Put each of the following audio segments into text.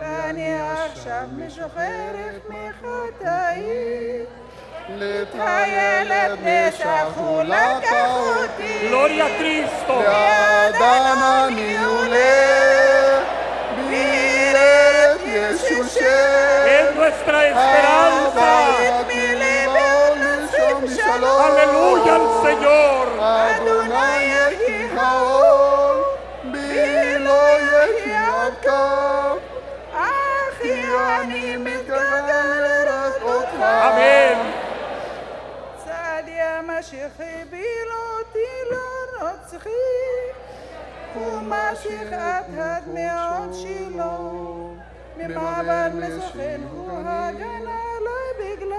ואני עכשיו משוחררת מחטאי. הילד נשכו לקח אותי. Gloria a Cristo. לאדם אני עולה, יא משיחי בילותי לא רוצחי ומשיך את הדמעות שלו. ממעבר מסוכן הוא הגן עלי בגלל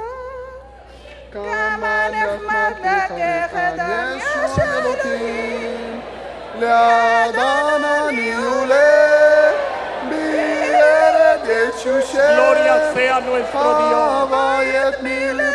כמה נחמד לקחת דם ישר אלוהים. לאדם אני עולה, בירד nuestro Dios. הוויית מלבון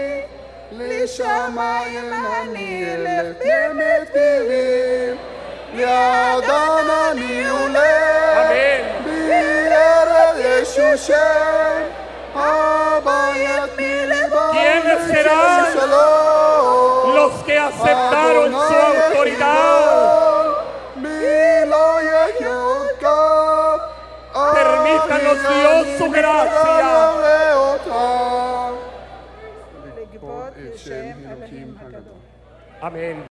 לשמיים אני אלך באמת פירים, לידם אני עולה, Amén. בירד ישושם, הבית מלבון ¿Quiénes serán שלום. Los que aceptaron su autoridad. Permítanos, Dios, su gracia. שם אלוהים הגדול Amén.